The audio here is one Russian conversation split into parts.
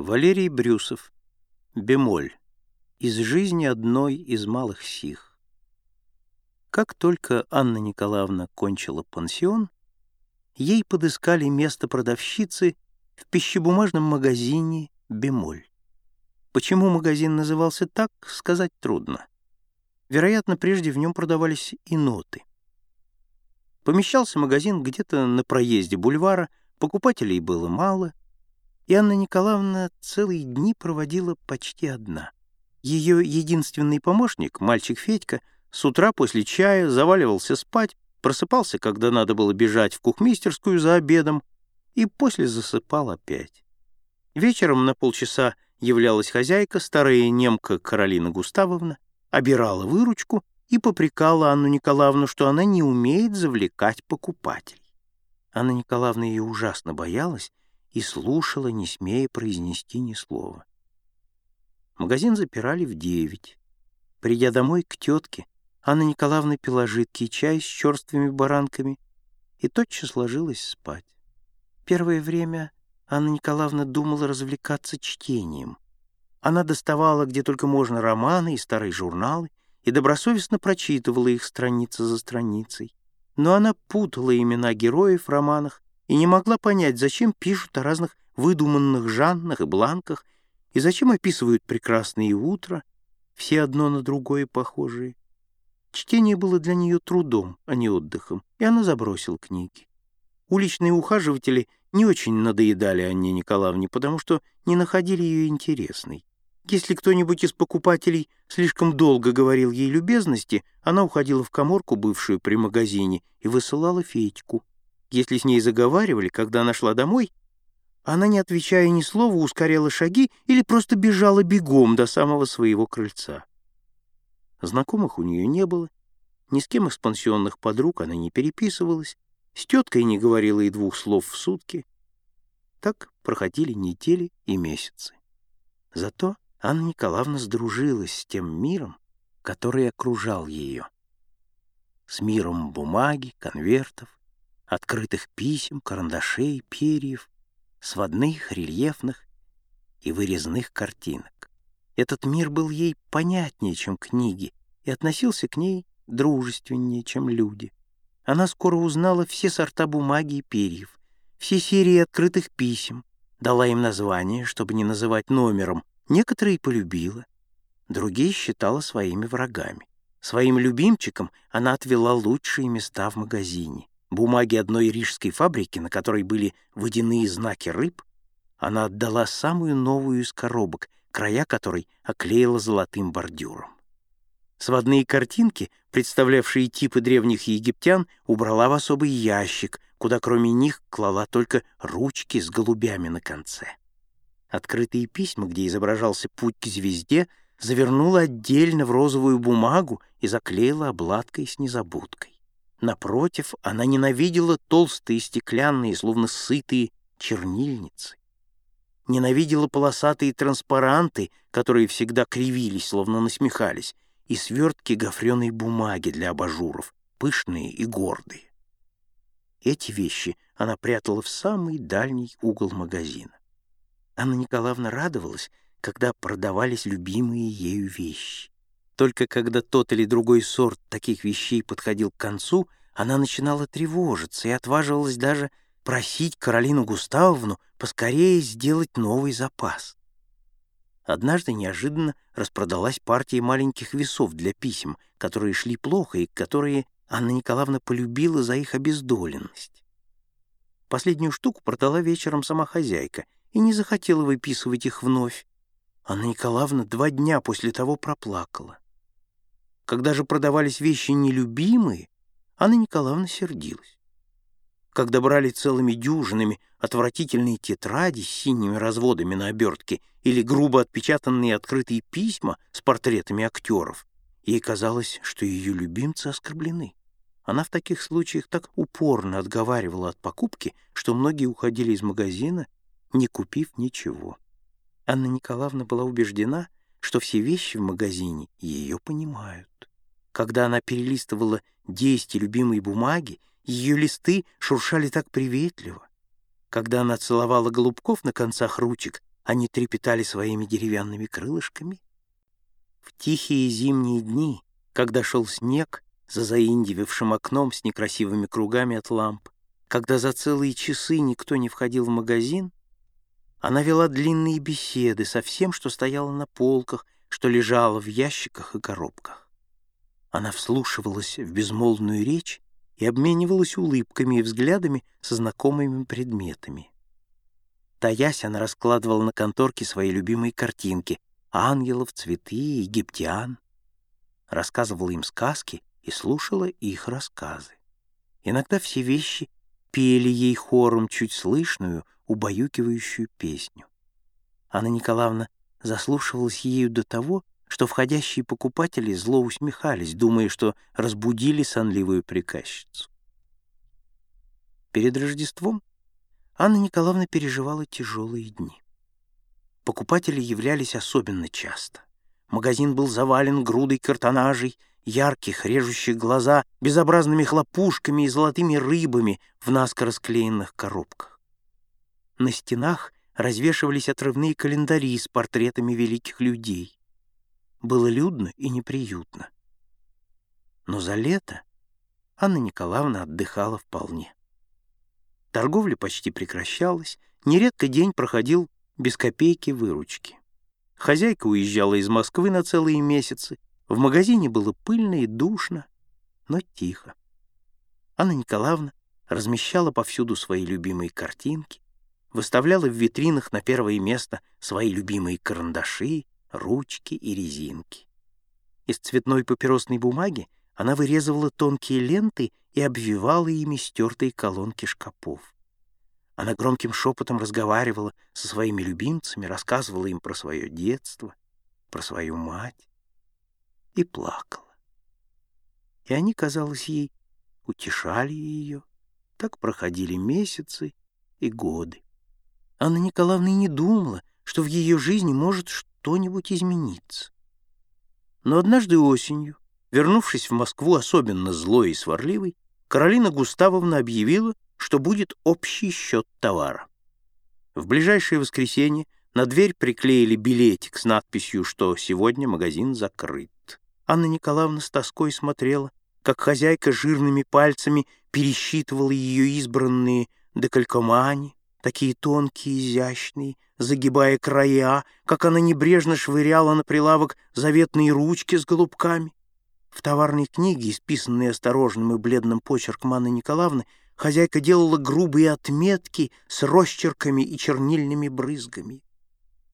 Валерий Брюсов. Бемоль. Из жизни одной из малых сих. Как только Анна Николаевна кончила пансион, ей подыскали место продавщицы в пищебумажном магазине «Бемоль». Почему магазин назывался так, сказать трудно. Вероятно, прежде в нем продавались и ноты. Помещался магазин где-то на проезде бульвара, покупателей было мало, и Анна Николаевна целые дни проводила почти одна. Ее единственный помощник, мальчик Федька, с утра после чая заваливался спать, просыпался, когда надо было бежать в кухмистерскую за обедом, и после засыпал опять. Вечером на полчаса являлась хозяйка, старая немка Каролина Густавовна, обирала выручку и попрекала Анну Николаевну, что она не умеет завлекать покупателей. Анна Николаевна ее ужасно боялась и слушала, не смея произнести ни слова. Магазин запирали в девять. Придя домой к тетке, Анна Николаевна пила жидкий чай с черствыми баранками и тотчас ложилась спать. Первое время Анна Николаевна думала развлекаться чтением. Она доставала где только можно романы и старые журналы и добросовестно прочитывала их страница за страницей. Но она путала имена героев в романах и не могла понять, зачем пишут о разных выдуманных Жаннах и Бланках, и зачем описывают прекрасные утра, все одно на другое похожие. Чтение было для нее трудом, а не отдыхом, и она забросила книги. Уличные ухаживатели не очень надоедали Анне Николаевне, потому что не находили ее интересной. Если кто-нибудь из покупателей слишком долго говорил ей любезности, она уходила в коморку, бывшую при магазине, и высылала Федьку. Если с ней заговаривали, когда она шла домой, она, не отвечая ни слова, ускоряла шаги или просто бежала бегом до самого своего крыльца. Знакомых у нее не было, ни с кем из пансионных подруг она не переписывалась, с теткой не говорила и двух слов в сутки. Так проходили недели и месяцы. Зато Анна Николаевна сдружилась с тем миром, который окружал ее. С миром бумаги, конвертов, открытых писем, карандашей, перьев, сводных, рельефных и вырезных картинок. Этот мир был ей понятнее, чем книги, и относился к ней дружественнее, чем люди. Она скоро узнала все сорта бумаги и перьев, все серии открытых писем, дала им название, чтобы не называть номером. Некоторые полюбила, другие считала своими врагами. Своим любимчикам она отвела лучшие места в магазине бумаги одной рижской фабрики, на которой были водяные знаки рыб, она отдала самую новую из коробок, края которой оклеила золотым бордюром. Сводные картинки, представлявшие типы древних египтян, убрала в особый ящик, куда кроме них клала только ручки с голубями на конце. Открытые письма, где изображался путь к звезде, завернула отдельно в розовую бумагу и заклеила обладкой с незабудкой. Напротив, она ненавидела толстые стеклянные, словно сытые чернильницы. Ненавидела полосатые транспаранты, которые всегда кривились, словно насмехались, и свертки гофреной бумаги для абажуров, пышные и гордые. Эти вещи она прятала в самый дальний угол магазина. Анна Николаевна радовалась, когда продавались любимые ею вещи. Только когда тот или другой сорт таких вещей подходил к концу, она начинала тревожиться и отваживалась даже просить Каролину Густавовну поскорее сделать новый запас. Однажды неожиданно распродалась партия маленьких весов для писем, которые шли плохо и которые Анна Николаевна полюбила за их обездоленность. Последнюю штуку продала вечером сама хозяйка и не захотела выписывать их вновь. Анна Николаевна два дня после того проплакала. Когда же продавались вещи нелюбимые, Анна Николаевна сердилась. Когда брали целыми дюжинами отвратительные тетради с синими разводами на обертке или грубо отпечатанные открытые письма с портретами актеров, ей казалось, что ее любимцы оскорблены. Она в таких случаях так упорно отговаривала от покупки, что многие уходили из магазина, не купив ничего. Анна Николаевна была убеждена, что все вещи в магазине ее понимают. Когда она перелистывала десять любимой бумаги, ее листы шуршали так приветливо. Когда она целовала голубков на концах ручек, они трепетали своими деревянными крылышками. В тихие зимние дни, когда шел снег за заиндивившим окном с некрасивыми кругами от ламп, когда за целые часы никто не входил в магазин, она вела длинные беседы со всем, что стояло на полках, что лежало в ящиках и коробках. Она вслушивалась в безмолвную речь и обменивалась улыбками и взглядами со знакомыми предметами. Таясь, она раскладывала на конторке свои любимые картинки — ангелов, цветы, египтян. Рассказывала им сказки и слушала их рассказы. Иногда все вещи пели ей хором чуть слышную, убаюкивающую песню. Анна Николаевна заслушивалась ею до того, что входящие покупатели зло усмехались, думая, что разбудили сонливую приказчицу. Перед Рождеством Анна Николаевна переживала тяжелые дни. Покупатели являлись особенно часто. Магазин был завален грудой картонажей, ярких, режущих глаза, безобразными хлопушками и золотыми рыбами в наскоро склеенных коробках. На стенах развешивались отрывные календари с портретами великих людей. Было людно и неприютно. Но за лето Анна Николаевна отдыхала вполне. Торговля почти прекращалась, нередко день проходил без копейки выручки. Хозяйка уезжала из Москвы на целые месяцы, в магазине было пыльно и душно, но тихо. Анна Николаевна размещала повсюду свои любимые картинки, выставляла в витринах на первое место свои любимые карандаши, ручки и резинки. Из цветной папиросной бумаги она вырезывала тонкие ленты и обвивала ими стертые колонки шкапов. Она громким шепотом разговаривала со своими любимцами, рассказывала им про свое детство, про свою мать и плакала. И они, казалось ей, утешали ее. Так проходили месяцы и годы. Анна Николаевна не думала, что в ее жизни может что-нибудь измениться. Но однажды осенью, вернувшись в Москву особенно злой и сварливой, Каролина Густавовна объявила, что будет общий счет товара. В ближайшее воскресенье на дверь приклеили билетик с надписью, что сегодня магазин закрыт. Анна Николаевна с тоской смотрела, как хозяйка жирными пальцами пересчитывала ее избранные декалькомани, такие тонкие, изящные, загибая края, как она небрежно швыряла на прилавок заветные ручки с голубками. В товарной книге, исписанной осторожным и бледным почерком Анны Николаевны, хозяйка делала грубые отметки с росчерками и чернильными брызгами.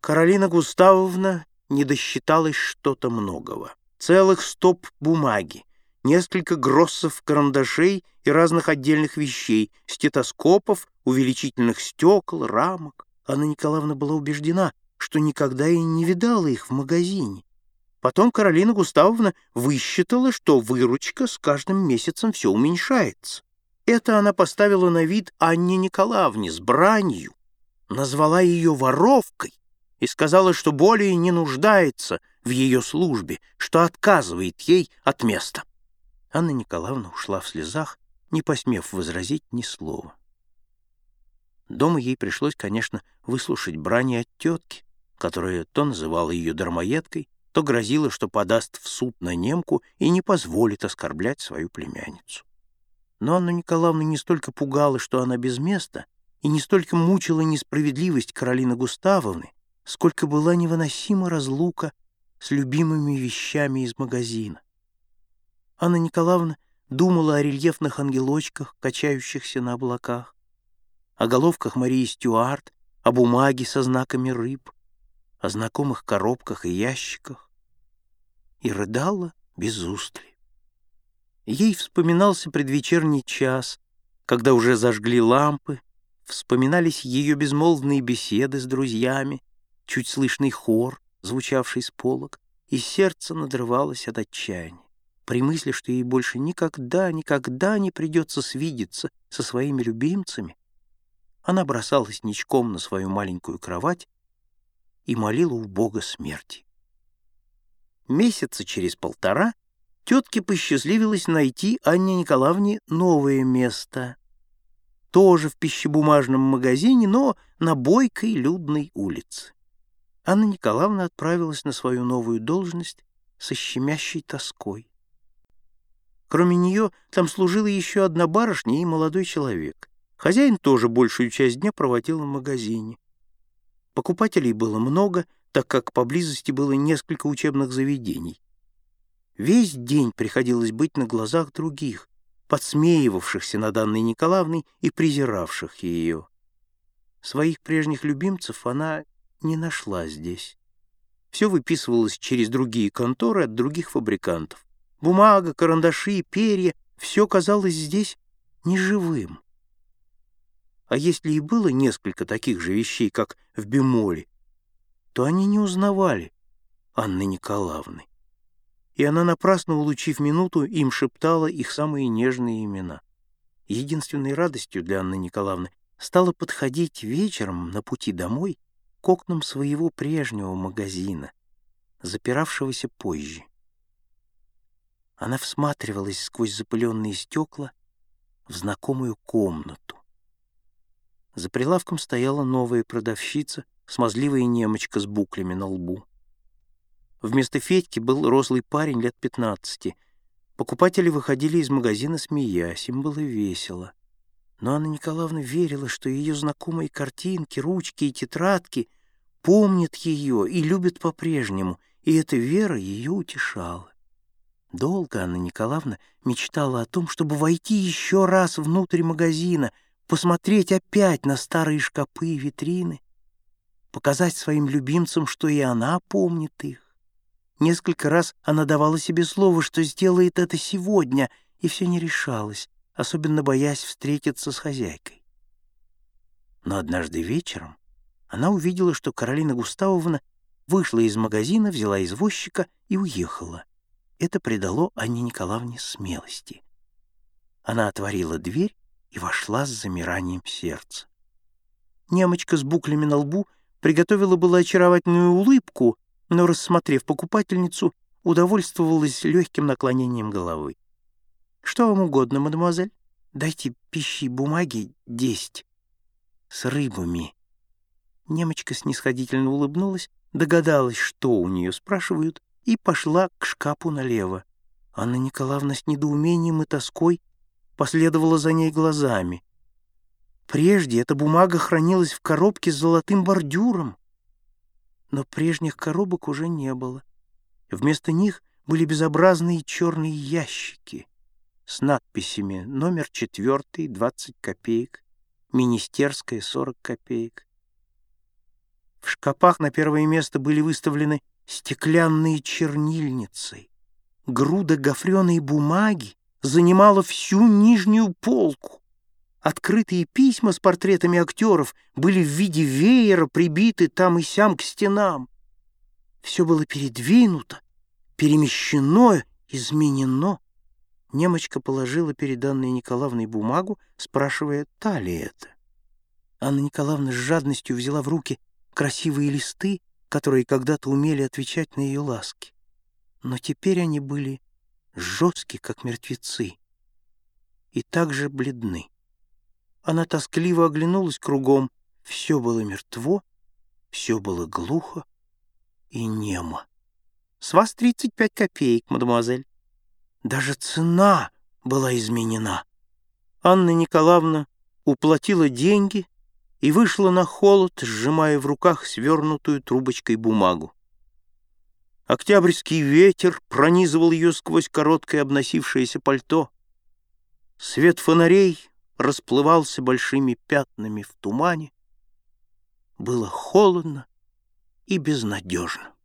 Каролина Густавовна не досчиталась что-то многого. Целых стоп бумаги, несколько гроссов карандашей и разных отдельных вещей, стетоскопов, увеличительных стекол, рамок. Анна Николаевна была убеждена, что никогда и не видала их в магазине. Потом Каролина Густавовна высчитала, что выручка с каждым месяцем все уменьшается. Это она поставила на вид Анне Николаевне с бранью, назвала ее воровкой и сказала, что более не нуждается в ее службе, что отказывает ей от места. Анна Николаевна ушла в слезах, не посмев возразить ни слова. Дома ей пришлось, конечно, выслушать брани от тетки, которая то называла ее дармоедкой, то грозила, что подаст в суд на немку и не позволит оскорблять свою племянницу. Но Анну Николаевну не столько пугало, что она без места, и не столько мучила несправедливость Каролины Густавовны, сколько была невыносима разлука с любимыми вещами из магазина. Анна Николаевна думала о рельефных ангелочках, качающихся на облаках, о головках Марии Стюарт, о бумаге со знаками рыб, о знакомых коробках и ящиках, и рыдала без устали. Ей вспоминался предвечерний час, когда уже зажгли лампы, вспоминались ее безмолвные беседы с друзьями, чуть слышный хор, звучавший с полок, и сердце надрывалось от отчаяния при мысли, что ей больше никогда, никогда не придется свидеться со своими любимцами, она бросалась ничком на свою маленькую кровать и молила у Бога смерти. Месяца через полтора тетке посчастливилось найти Анне Николаевне новое место. тоже в пищебумажном магазине, но на бойкой людной улице. Анна Николаевна отправилась на свою новую должность со щемящей тоской. Кроме нее там служила еще одна барышня и молодой человек. Хозяин тоже большую часть дня проводил в магазине. Покупателей было много, так как поблизости было несколько учебных заведений. Весь день приходилось быть на глазах других, подсмеивавшихся над Анной Николаевной и презиравших ее. Своих прежних любимцев она не нашла здесь. Все выписывалось через другие конторы от других фабрикантов. Бумага, карандаши, перья — все казалось здесь неживым. А если и было несколько таких же вещей, как в бемоле, то они не узнавали Анны Николаевны. И она, напрасно улучив минуту, им шептала их самые нежные имена. Единственной радостью для Анны Николаевны стало подходить вечером на пути домой к окнам своего прежнего магазина, запиравшегося позже. Она всматривалась сквозь запыленные стекла в знакомую комнату. За прилавком стояла новая продавщица, смазливая немочка с буклями на лбу. Вместо Федьки был рослый парень лет пятнадцати. Покупатели выходили из магазина, смеясь, им было весело. Но Анна Николаевна верила, что ее знакомые картинки, ручки и тетрадки помнят ее и любят по-прежнему, и эта вера ее утешала. Долго Анна Николаевна мечтала о том, чтобы войти еще раз внутрь магазина, посмотреть опять на старые шкапы и витрины, показать своим любимцам, что и она помнит их. Несколько раз она давала себе слово, что сделает это сегодня, и все не решалась, особенно боясь встретиться с хозяйкой. Но однажды вечером она увидела, что Каролина Густавовна вышла из магазина, взяла извозчика и уехала. Это придало Анне Николаевне смелости. Она отворила дверь и вошла с замиранием сердца. Немочка с буклями на лбу приготовила была очаровательную улыбку, но, рассмотрев покупательницу, удовольствовалась легким наклонением головы. «Что вам угодно, мадемуазель? Дайте пищи бумаги десять. С рыбами». Немочка снисходительно улыбнулась, догадалась, что у нее спрашивают, и пошла к шкафу налево. Анна Николаевна с недоумением и тоской последовала за ней глазами. Прежде эта бумага хранилась в коробке с золотым бордюром, но прежних коробок уже не было. Вместо них были безобразные черные ящики с надписями «Номер четвертый, 20 копеек», «Министерская, 40 копеек». В шкапах на первое место были выставлены стеклянные чернильницы. Груда гофреной бумаги занимала всю нижнюю полку. Открытые письма с портретами актеров были в виде веера прибиты там и сям к стенам. Все было передвинуто, перемещено, изменено. Немочка положила перед Анной Николаевной бумагу, спрашивая, та ли это. Анна Николаевна с жадностью взяла в руки красивые листы, которые когда-то умели отвечать на ее ласки. Но теперь они были жесткие, как мертвецы, и также бледны. Она тоскливо оглянулась кругом. Все было мертво, все было глухо и немо. «С вас тридцать пять копеек, мадемуазель». Даже цена была изменена. Анна Николаевна уплатила деньги и вышла на холод, сжимая в руках свернутую трубочкой бумагу. Октябрьский ветер пронизывал ее сквозь короткое обносившееся пальто. Свет фонарей расплывался большими пятнами в тумане. Было холодно и безнадежно.